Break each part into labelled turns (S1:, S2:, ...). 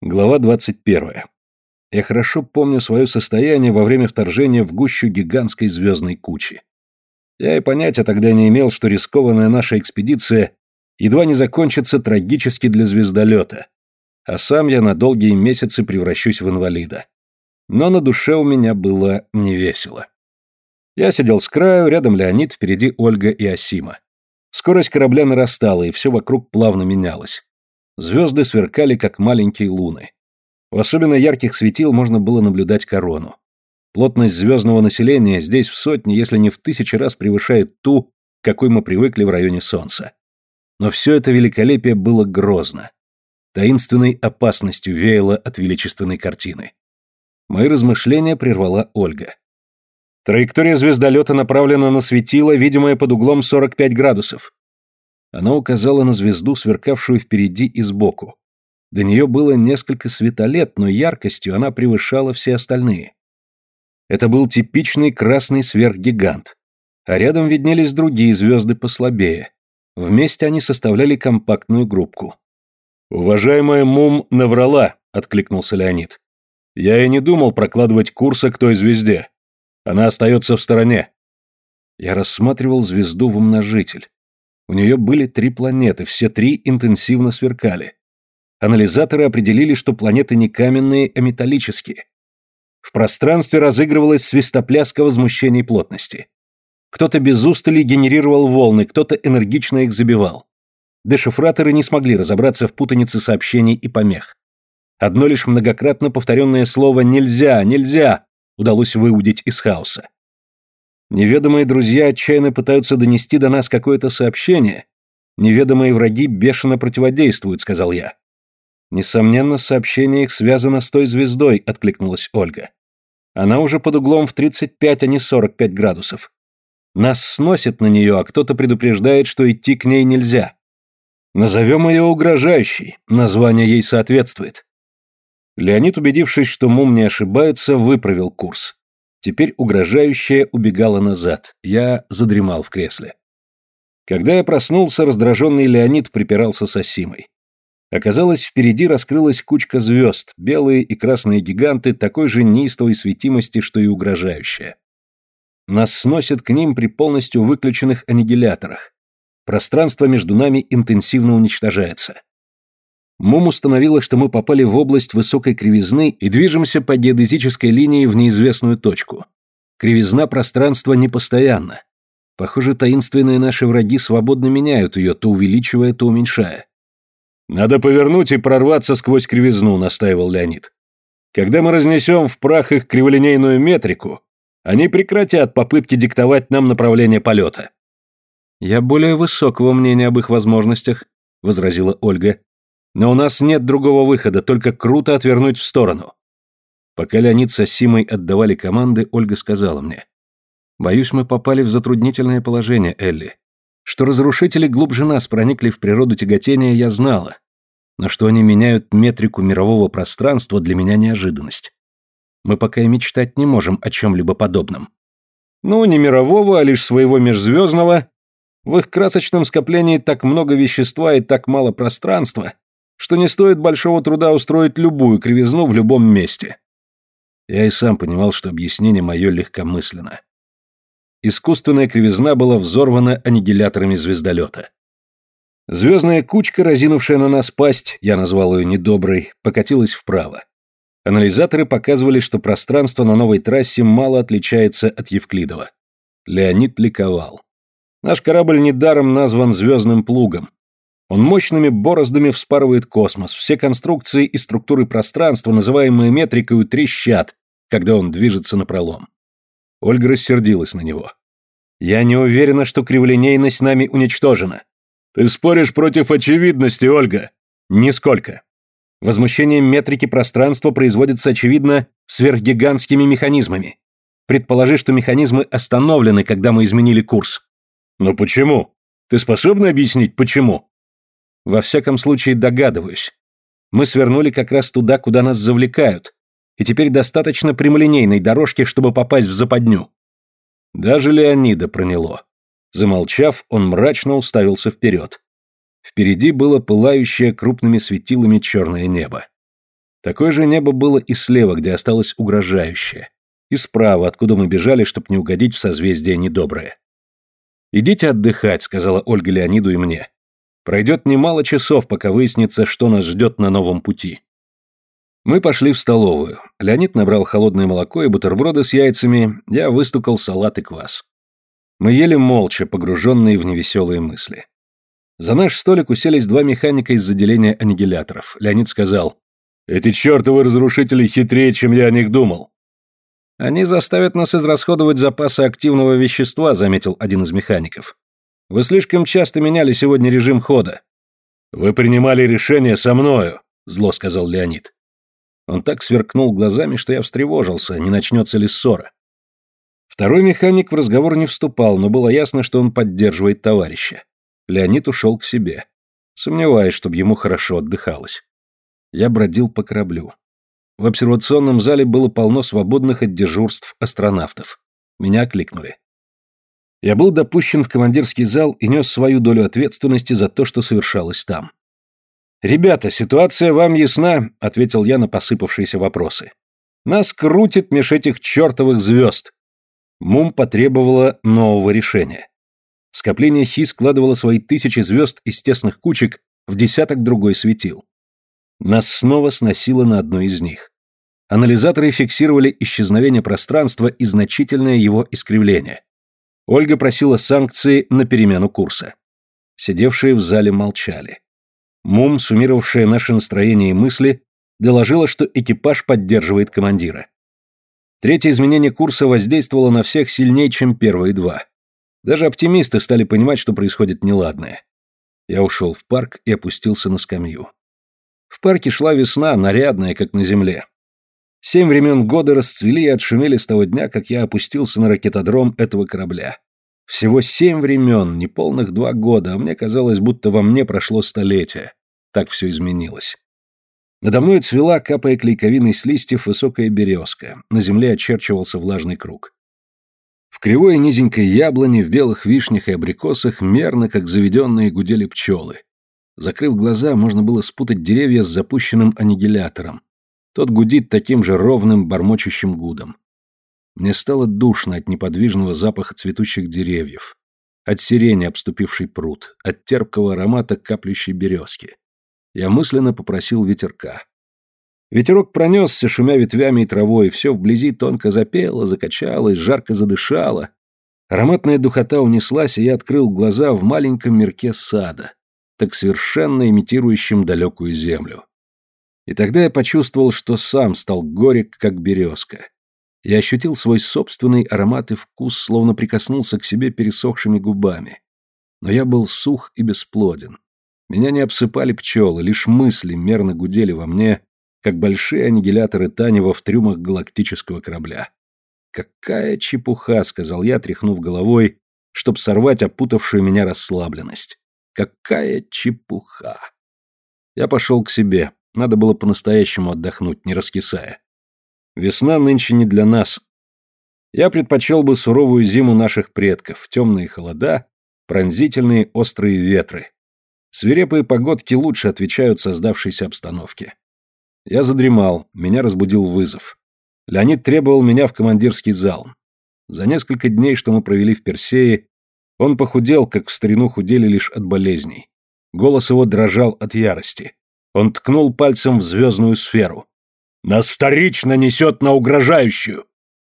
S1: Глава 21. Я хорошо помню свое состояние во время вторжения в гущу гигантской звездной кучи. Я и понятия тогда не имел, что рискованная наша экспедиция едва не закончится трагически для звездолета, а сам я на долгие месяцы превращусь в инвалида. Но на душе у меня было невесело. Я сидел с краю, рядом Леонид, впереди Ольга и Асима. Скорость корабля нарастала, и все вокруг плавно менялось. Звезды сверкали, как маленькие луны. У особенно ярких светил можно было наблюдать корону. Плотность звездного населения здесь в сотни, если не в тысячи раз превышает ту, какой мы привыкли в районе Солнца. Но все это великолепие было грозно. Таинственной опасностью веяло от величественной картины. Мои размышления прервала Ольга. Траектория звездолета направлена на светило, видимое под углом 45 градусов. Она указала на звезду, сверкавшую впереди и сбоку. До нее было несколько светолет, но яркостью она превышала все остальные. Это был типичный красный сверхгигант. А рядом виднелись другие звезды послабее. Вместе они составляли компактную группку. «Уважаемая Мум наврала», — откликнулся Леонид. «Я и не думал прокладывать курса к той звезде. Она остается в стороне». Я рассматривал звезду в умножитель. У нее были три планеты, все три интенсивно сверкали. Анализаторы определили, что планеты не каменные, а металлические. В пространстве разыгрывалась свистопляска возмущений плотности. Кто-то без устали генерировал волны, кто-то энергично их забивал. Дешифраторы не смогли разобраться в путанице сообщений и помех. Одно лишь многократно повторенное слово «нельзя, нельзя» удалось выудить из хаоса. Неведомые друзья отчаянно пытаются донести до нас какое-то сообщение. Неведомые враги бешено противодействуют, сказал я. Несомненно, сообщение их связано с той звездой, откликнулась Ольга. Она уже под углом в 35, а не 45 градусов. Нас сносит на нее, а кто-то предупреждает, что идти к ней нельзя. Назовем ее угрожающей, название ей соответствует. Леонид, убедившись, что Мум не ошибается, выправил курс. Теперь угрожающая убегала назад. Я задремал в кресле. Когда я проснулся, раздраженный Леонид припирался с Осимой. Оказалось, впереди раскрылась кучка звезд, белые и красные гиганты такой же неистовой светимости, что и угрожающая. Нас сносят к ним при полностью выключенных аннигиляторах. Пространство между нами интенсивно уничтожается. Мум установила, что мы попали в область высокой кривизны и движемся по геодезической линии в неизвестную точку. Кривизна пространства непостоянна. Похоже, таинственные наши враги свободно меняют ее, то увеличивая, то уменьшая. «Надо повернуть и прорваться сквозь кривизну», — настаивал Леонид. «Когда мы разнесем в прах их криволинейную метрику, они прекратят попытки диктовать нам направление полета». «Я более высокого мнения об их возможностях», — возразила Ольга. Но у нас нет другого выхода, только круто отвернуть в сторону. Пока Леонид с Асимой отдавали команды, Ольга сказала мне. «Боюсь, мы попали в затруднительное положение, Элли. Что разрушители глубже нас проникли в природу тяготения, я знала. Но что они меняют метрику мирового пространства, для меня неожиданность. Мы пока и мечтать не можем о чем-либо подобном. Ну, не мирового, а лишь своего межзвездного. В их красочном скоплении так много вещества и так мало пространства, что не стоит большого труда устроить любую кривизну в любом месте. Я и сам понимал, что объяснение мое легкомысленно. Искусственная кривизна была взорвана аннигиляторами звездолета. Звездная кучка, разинувшая на нас пасть, я назвал ее недоброй, покатилась вправо. Анализаторы показывали, что пространство на новой трассе мало отличается от Евклидова. Леонид ликовал. Наш корабль недаром назван «Звездным плугом». Он мощными бороздами вспарывает космос, все конструкции и структуры пространства, называемые метрикой, трещат, когда он движется напролом. Ольга рассердилась на него. «Я не уверена, что криволинейность нами уничтожена». «Ты споришь против очевидности, Ольга?» «Нисколько. Возмущение метрики пространства производится, очевидно, сверхгигантскими механизмами. Предположи, что механизмы остановлены, когда мы изменили курс». «Но почему? Ты способна объяснить, почему?» Во всяком случае, догадываюсь. Мы свернули как раз туда, куда нас завлекают, и теперь достаточно прямолинейной дорожки, чтобы попасть в западню. Даже Леонида проняло. Замолчав, он мрачно уставился вперед. Впереди было пылающее крупными светилами черное небо. Такое же небо было и слева, где осталось угрожающее, и справа, откуда мы бежали, чтобы не угодить в созвездие недоброе. «Идите отдыхать», — сказала Ольга Леониду и мне. «Пройдет немало часов, пока выяснится, что нас ждет на новом пути». Мы пошли в столовую. Леонид набрал холодное молоко и бутерброды с яйцами, я выстукал салат и квас. Мы ели молча, погруженные в невеселые мысли. За наш столик уселись два механика из отделения аннигиляторов. Леонид сказал, «Эти чертовы разрушители хитрее, чем я о них думал». «Они заставят нас израсходовать запасы активного вещества», заметил один из механиков. «Вы слишком часто меняли сегодня режим хода». «Вы принимали решение со мною», зло сказал Леонид. Он так сверкнул глазами, что я встревожился, не начнется ли ссора. Второй механик в разговор не вступал, но было ясно, что он поддерживает товарища. Леонид ушел к себе. Сомневаюсь, чтобы ему хорошо отдыхалось. Я бродил по кораблю. В обсервационном зале было полно свободных от дежурств астронавтов. Меня окликнули. Я был допущен в командирский зал и нес свою долю ответственности за то, что совершалось там. «Ребята, ситуация вам ясна», — ответил я на посыпавшиеся вопросы. «Нас крутит меж этих чертовых звезд». Мум потребовала нового решения. Скопление Хи складывало свои тысячи звезд из тесных кучек в десяток другой светил. Нас снова сносило на одной из них. Анализаторы фиксировали исчезновение пространства и значительное его искривление. Ольга просила санкции на перемену курса. Сидевшие в зале молчали. Мум, суммировавшая наше настроение и мысли, доложила, что экипаж поддерживает командира. Третье изменение курса воздействовало на всех сильнее, чем первые два. Даже оптимисты стали понимать, что происходит неладное. Я ушел в парк и опустился на скамью. В парке шла весна, нарядная, как на земле. Семь времен года расцвели и отшумели с того дня, как я опустился на ракетодром этого корабля. Всего семь времен, неполных два года, а мне казалось, будто во мне прошло столетие. Так все изменилось. Надо мной цвела, капая клейковиной с листьев, высокая березка. На земле очерчивался влажный круг. В кривой низенькой яблоне, в белых вишнях и абрикосах мерно, как заведенные, гудели пчелы. Закрыв глаза, можно было спутать деревья с запущенным аннигилятором. Тот гудит таким же ровным, бормочущим гудом. Мне стало душно от неподвижного запаха цветущих деревьев, от сирени, обступившей пруд, от терпкого аромата каплющей березки. Я мысленно попросил ветерка. Ветерок пронесся, шумя ветвями и травой, все вблизи тонко запело, закачалось, жарко задышало. Ароматная духота унеслась, и я открыл глаза в маленьком мирке сада, так совершенно имитирующем далекую землю. И тогда я почувствовал, что сам стал горек, как березка. Я ощутил свой собственный аромат и вкус, словно прикоснулся к себе пересохшими губами. Но я был сух и бесплоден. Меня не обсыпали пчелы, лишь мысли мерно гудели во мне, как большие аннигиляторы Танева в трюмах галактического корабля. «Какая чепуха!» — сказал я, тряхнув головой, чтоб сорвать опутавшую меня расслабленность. «Какая чепуха!» Я пошел к себе. Надо было по-настоящему отдохнуть, не раскисая. Весна нынче не для нас. Я предпочел бы суровую зиму наших предков, темные холода, пронзительные острые ветры. Свирепые погодки лучше отвечают создавшейся обстановке. Я задремал, меня разбудил вызов. Леонид требовал меня в командирский зал. За несколько дней, что мы провели в Персее, он похудел, как в старину худели лишь от болезней. Голос его дрожал от ярости. Он ткнул пальцем в звездную сферу. «Нас вторично несет на угрожающую!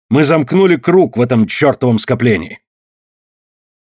S1: Мы замкнули круг в этом чертовом скоплении!»